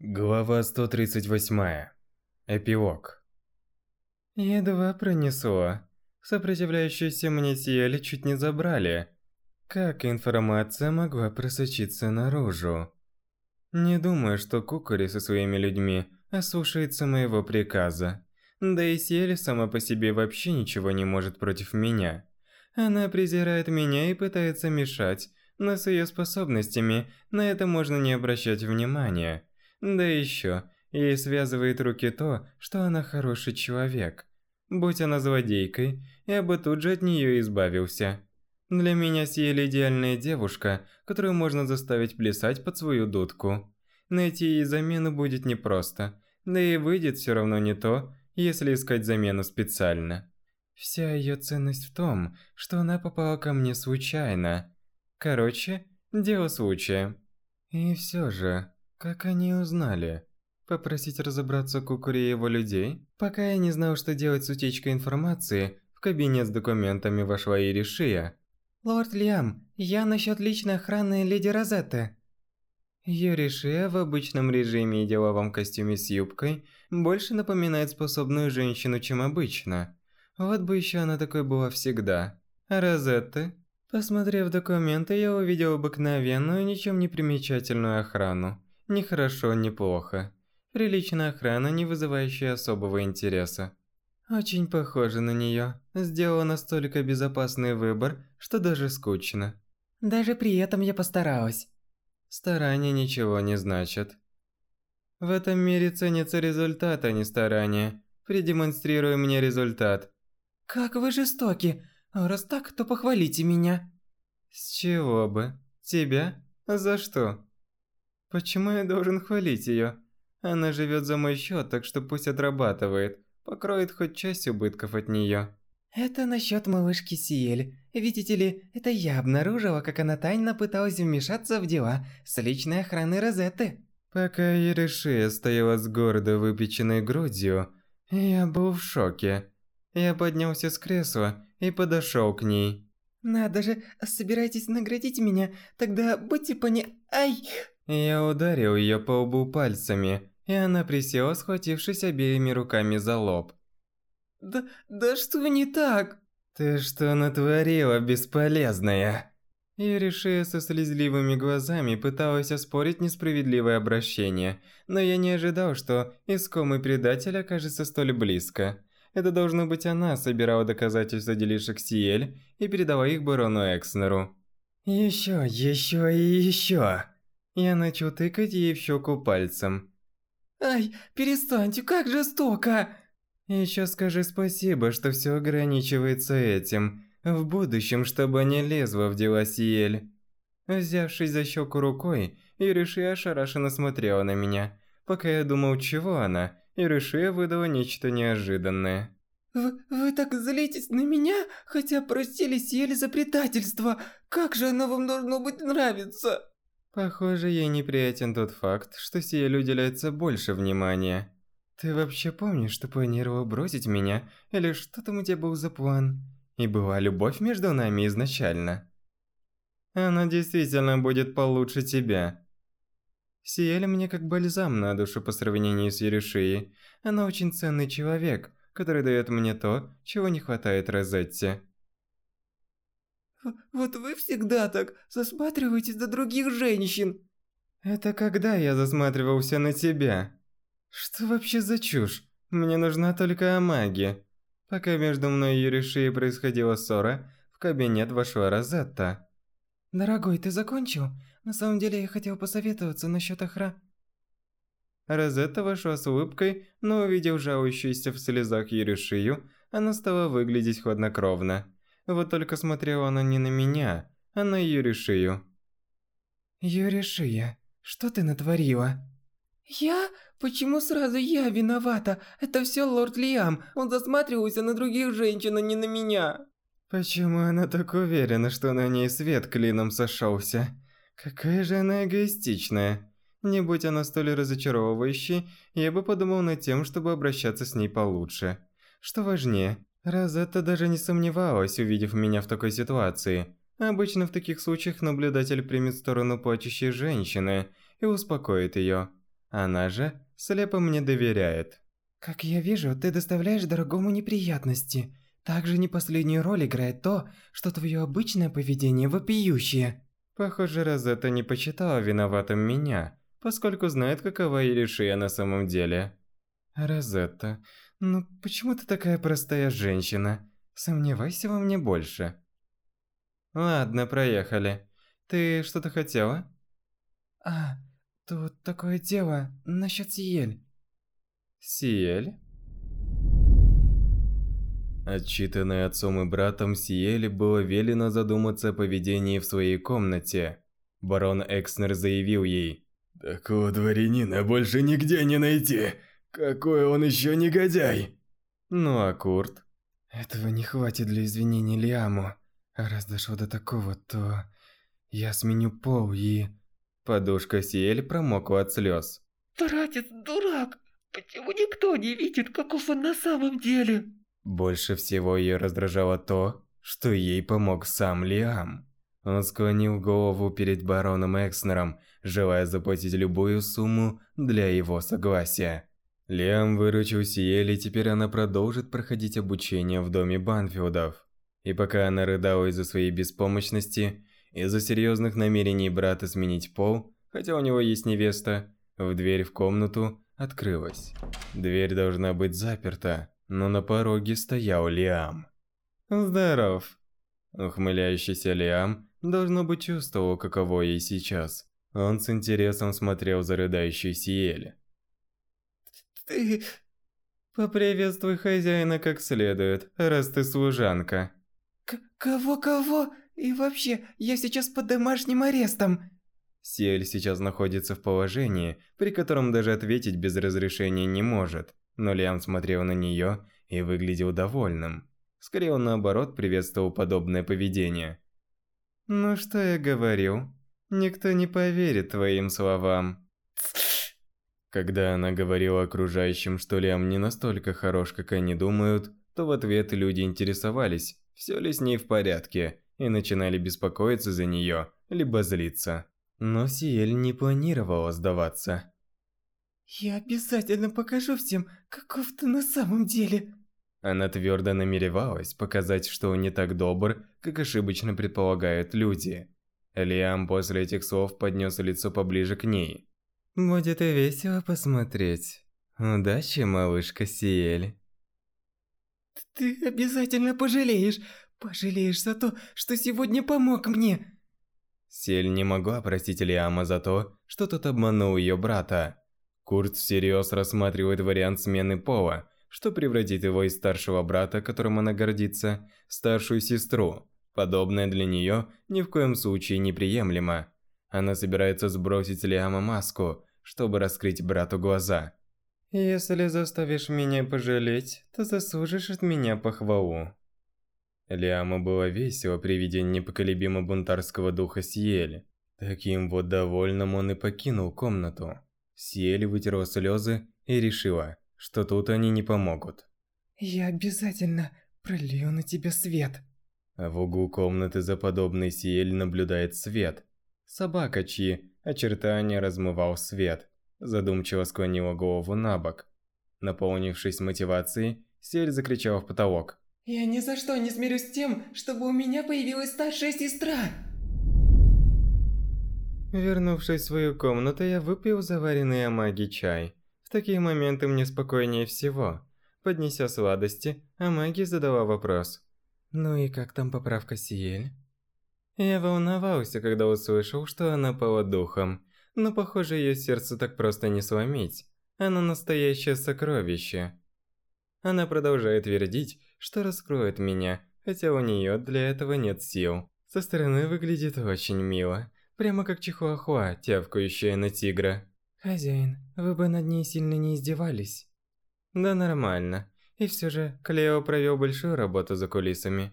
Глава 138. Эпилог. Едва пронесло. Сопротивляющиеся мне Сиэли чуть не забрали. Как информация могла просочиться наружу? Не думаю, что Кукури со своими людьми ослушается моего приказа. Да и Сиэль сама по себе вообще ничего не может против меня. Она презирает меня и пытается мешать, но с ее способностями на это можно не обращать внимания. Да еще, ей связывает руки то, что она хороший человек. Будь она злодейкой, я бы тут же от нее избавился. Для меня Сиэль идеальная девушка, которую можно заставить плясать под свою дудку. Найти ей замену будет непросто, да и выйдет все равно не то, если искать замену специально. Вся ее ценность в том, что она попала ко мне случайно. Короче, дело случая. И все же, как они узнали? Попросить разобраться Кукури его людей? Пока я не знал, что делать с утечкой информации, в кабинет с документами вошла Иришия. «Лорд Лиам, я насчет личной охраны леди Розетты». Юришия в обычном режиме и деловом костюме с юбкой больше напоминает способную женщину, чем обычно. Вот бы еще она такой была всегда. А Розетта? Посмотрев документы, я увидел обыкновенную, ничем не примечательную охрану. Ни хорошо, ни плохо. Приличная охрана, не вызывающая особого интереса. Очень похоже на нее. Сделала настолько безопасный выбор, что даже скучно. Даже при этом я постаралась. Старания ничего не значат. В этом мире ценится результат, а не старание. Продемонстрируй мне результат. Как вы жестоки. А раз так, то похвалите меня. С чего бы? Тебя? За что? Почему я должен хвалить ее? Она живет за мой счет, так что пусть отрабатывает. Покроет хоть часть убытков от нее. Это насчет малышки Сиэль. Видите ли, это я обнаружила, как она тайно пыталась вмешаться в дела с личной охраной Розетты. Пока Ерышия стояла с гордо выпеченной грудью, я был в шоке. Я поднялся с кресла и подошел к ней. «Надо же, собираетесь наградить меня? Тогда будьте пони... Ай!» Я ударил ее по лбу пальцами, и она присела, схватившись обеими руками за лоб. «Да, да что не так?» «Ты что натворила, бесполезная?» Юришия со слезливыми глазами пыталась оспорить несправедливое обращение, но я не ожидал, что искомый предатель окажется столь близко. Это должно быть она собирала доказательства делишек Сиэль и передала их барону Экснеру. Еще, еще и еще. Я начал тыкать ей в щеку пальцем. «Ай, перестаньте, как жестоко!» Еще скажи спасибо, что все ограничивается этим. В будущем, чтобы не лезла в дела Сиэль. Взявшись за щеку рукой, Иришия ошарашенно смотрела на меня. Пока я думал, чего она, Иришия выдала нечто неожиданное. Вы, «Вы так злитесь на меня, хотя простили Сиэль за предательство. Как же оно вам должно быть нравиться?» Похоже, ей неприятен тот факт, что Сиэль уделяется больше внимания. Ты вообще помнишь, что планировал бросить меня, или что там у тебя был за план? И была любовь между нами изначально? Она действительно будет получше тебя. Сиэль мне как бальзам на душу по сравнению с Ерушией. Она очень ценный человек, который дает мне то, чего не хватает Розетте. Вот вы всегда так засматриваетесь на других женщин. Это когда я засматривался на тебя? Что вообще за чушь? Мне нужна только Амаги. Пока между мной и Юришией происходила ссора, в кабинет вошла Розетта. «Дорогой, ты закончил? На самом деле я хотел посоветоваться насчет охраны». Розетта вошла с улыбкой, но увидев жалующуюся в слезах Юришию, она стала выглядеть хладнокровно. Вот только смотрела она не на меня, а на Юришию. «Юришия, что ты натворила?» «Я? Почему сразу я виновата? Это все лорд Лиам, он засматривался на других женщин, а не на меня». Почему она так уверена, что на ней свет клином сошелся? Какая же она эгоистичная. Не будь она столь разочаровывающей, я бы подумал над тем, чтобы обращаться с ней получше. Что важнее, Розетта даже не сомневалась, увидев меня в такой ситуации. Обычно в таких случаях наблюдатель примет сторону плачущей женщины и успокоит ее. Она же слепо мне доверяет. Как я вижу, ты доставляешь дорогому неприятности. Также не последнюю роль играет то, что твое обычное поведение вопиющее. Похоже, Розетта не посчитала виноватым меня, поскольку знает, какова Иришия на самом деле. Розетта, ну почему ты такая простая женщина? Сомневайся во мне больше. Ладно, проехали. Ты что-то хотела? А, тут такое дело насчет Сиель. Сиель? Отчитанной отцом и братом Сиэле было велено задуматься о поведении в своей комнате. Барон Экснер заявил ей. «Такого дворянина больше нигде не найти! Какой он еще негодяй!» Ну а Курт? Этого не хватит для извинений Лиаму. А раз дошло до такого, то я сменю пол и... Подушка Сиэль промокла от слез. Братец дурак! Почему никто не видит, каков он на самом деле? Больше всего ее раздражало то, что ей помог сам Лиам. Он склонил голову перед бароном Экснером, желая заплатить любую сумму для его согласия. Лиам выручил Сиэль, теперь она продолжит проходить обучение в доме Банфилдов. И пока она рыдала из-за своей беспомощности, из-за серьезных намерений брата сменить пол, хотя у него есть невеста, в дверь в комнату открылась. Дверь должна быть заперта, но на пороге стоял Лиам. «Здоров!» Ухмыляющийся Лиам, должно быть, чувствовал, каково ей сейчас. Он с интересом смотрел за рыдающей Сиэль. «Ты...» «Поприветствуй хозяина как следует, раз ты служанка». «Кого-кого? И вообще, я сейчас под домашним арестом!» Сиэль сейчас находится в положении, при котором даже ответить без разрешения не может. Но Лиам смотрел на нее и выглядел довольным. Скорее он наоборот приветствовал подобное поведение. «Ну что я говорил? Никто не поверит твоим словам». Когда она говорила окружающим, что Лиам не настолько хорош, как они думают, то в ответ люди интересовались, все ли с ней в порядке, и начинали беспокоиться за нее, либо злиться. Но Сиэль не планировала сдаваться. Я обязательно покажу всем, каков ты на самом деле. Она твердо намеревалась показать, что он не так добр, как ошибочно предполагают люди. Лиам после этих слов поднес лицо поближе к ней. «Будет и весело посмотреть. Удачи, малышка Сиэль». «Ты обязательно пожалеешь. Пожалеешь за то, что сегодня помог мне». Сиэль не могла простить Лиама за то, что тот обманул ее брата. Курт всерьез рассматривает вариант смены пола, что превратит его из старшего брата, которым она гордится, в старшую сестру. Подобное для нее ни в коем случае неприемлемо. Она собирается сбросить с Лиама маску, чтобы раскрыть брату глаза. «Если заставишь меня пожалеть, то заслужишь от меня похвалу». Лиаму было весело при виде непоколебимо бунтарского духа Сиэли. Таким вот довольным он и покинул комнату. Сиэль вытерла слезы и решила, что тут они не помогут. «Я обязательно пролью на тебя свет». В углу комнаты за подобной Сиэль наблюдает свет. Собака, чьи очертания размывал свет, задумчиво склонила голову на бок. Наполнившись мотивацией, Сиэль закричала в потолок. «Я ни за что не смирюсь с тем, чтобы у меня появилась старшая сестра!» Вернувшись в свою комнату, я выпил заваренный амаги чай. В такие моменты мне спокойнее всего. Поднеся сладости, Амаги задала вопрос. «Ну и как там поправка Сиель?» Я волновался, когда услышал, что она пала духом. Но похоже, ее сердце так просто не сломить. Она настоящее сокровище. Она продолжает твердить, что раскроет меня, хотя у нее для этого нет сил. Со стороны выглядит очень мило. Прямо как чихуахуа, тявкающая на тигра. Хозяин, вы бы над ней сильно не издевались. Да нормально. И все же, Клео провел большую работу за кулисами.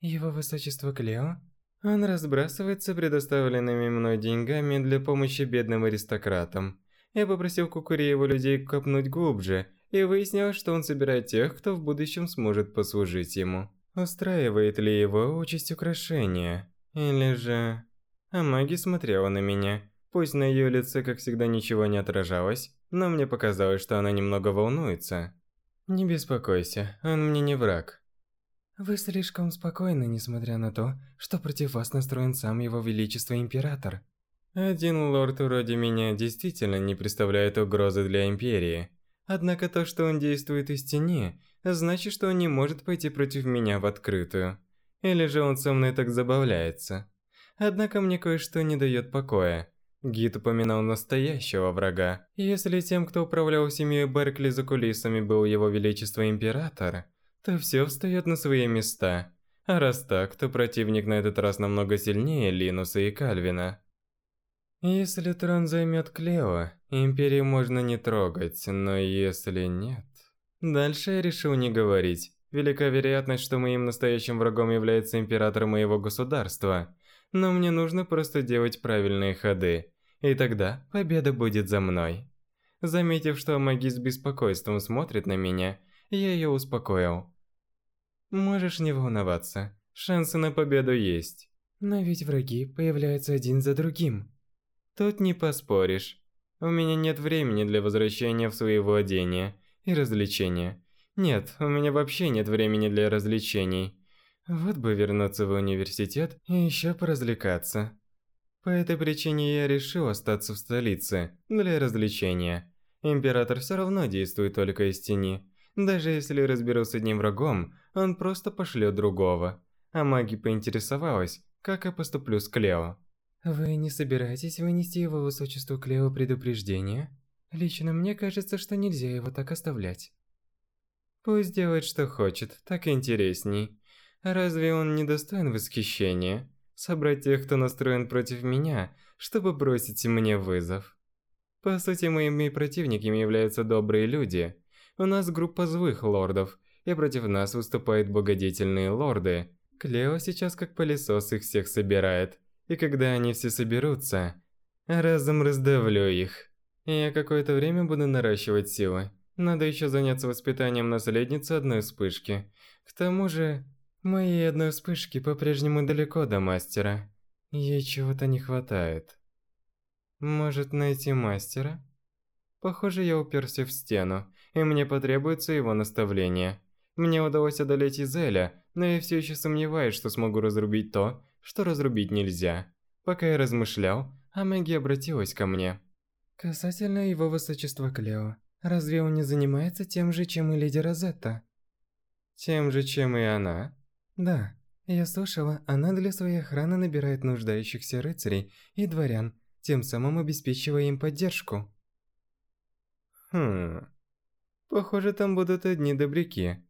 Его высочество Клео? Он разбрасывается предоставленными мной деньгами для помощи бедным аристократам. Я попросил Кукуриеву людей копнуть глубже и выяснил, что он собирает тех, кто в будущем сможет послужить ему. Устраивает ли его участь украшения? Или же... А маги смотрела на меня. Пусть на ее лице, как всегда, ничего не отражалось, но мне показалось, что она немного волнуется. Не беспокойся, он мне не враг. Вы слишком спокойны, несмотря на то, что против вас настроен сам его величество император. Один лорд вроде меня действительно не представляет угрозы для Империи. Однако то, что он действует из тени, значит, что он не может пойти против меня в открытую. Или же он со мной так забавляется. Однако мне кое-что не дает покоя. Гид упоминал настоящего врага. Если тем, кто управлял семьей Беркли за кулисами, был его величество император, то все встает на свои места. А раз так, то противник на этот раз намного сильнее Линуса и Кальвина. Если трон займет Клео, Империю можно не трогать, но если нет... Дальше я решил не говорить. Велика вероятность, что моим настоящим врагом является император моего государства. Но мне нужно просто делать правильные ходы. И тогда победа будет за мной. Заметив, что маги с беспокойством смотрит на меня, я ее успокоил. Можешь не волноваться, шансы на победу есть. Но ведь враги появляются один за другим. Тут не поспоришь. У меня нет времени для возвращения в свои владения и развлечения. Нет, у меня вообще нет времени для развлечений. Вот бы вернуться в университет и еще поразвлекаться. По этой причине я решил остаться в столице для развлечения. Император все равно действует только из тени. Даже если разберусь с одним врагом, он просто пошлет другого. А маги поинтересовалась, как я поступлю с Клео. Вы не собираетесь вынести его высочеству Клео предупреждение? Лично мне кажется, что нельзя его так оставлять. Пусть делает, что хочет, так интересней. Разве он не достоин восхищения? Собрать тех, кто настроен против меня, чтобы бросить мне вызов. По сути, моими противниками являются добрые люди. У нас группа злых лордов, и против нас выступают богодительные лорды. Клео сейчас как пылесос их всех собирает. И когда они все соберутся, разом раздавлю их. Я какое-то время буду наращивать силы. Надо еще заняться воспитанием наследницы одной вспышки. К тому же, моей одной вспышки по-прежнему далеко до мастера. Ей чего-то не хватает. Может найти мастера? Похоже, я уперся в стену, и мне потребуется его наставление. Мне удалось одолеть Изеля, но я все еще сомневаюсь, что смогу разрубить то, что разрубить нельзя. Пока я размышлял, Амеги обратилась ко мне. Касательно его высочества Клео, разве он не занимается тем же, чем и леди Розетта? Тем же, чем и она? Да. Я слышала, она для своей охраны набирает нуждающихся рыцарей и дворян, тем самым обеспечивая им поддержку. Хм. Похоже, там будут одни добряки.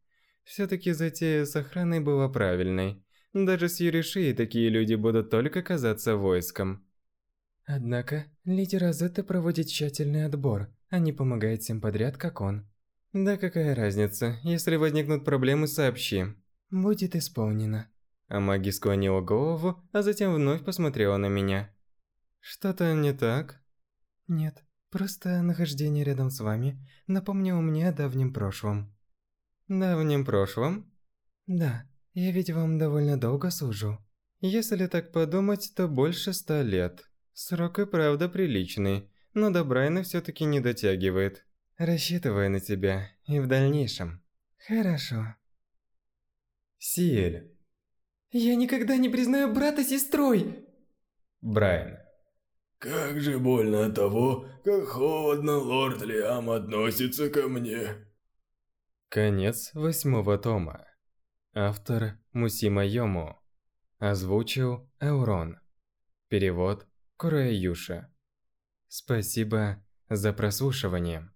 Все-таки затея с охраной была правильной. Даже с Юришией такие люди будут только казаться войском. Однако, лидер Азетта проводит тщательный отбор, а не помогает всем подряд, как он. Да какая разница, если возникнут проблемы, сообщи. Будет исполнено. А маги склонила голову, а затем вновь посмотрела на меня. Что-то не так? Нет, просто нахождение рядом с вами напомнило мне о давнем прошлом. Давнем прошлом? Да. Я ведь вам довольно долго служу. Если так подумать, то больше ста лет. Срок и правда приличный, но до Брайна все-таки не дотягивает. Рассчитываю на тебя и в дальнейшем. Хорошо. Сиэль. Я никогда не признаю брата сестрой. Брайан. Как же больно от того, как холодно лорд Лиам относится ко мне. Конец восьмого тома. Автор Мусима Йому. Озвучил Эурон. Перевод Кураюша. Спасибо за прослушивание.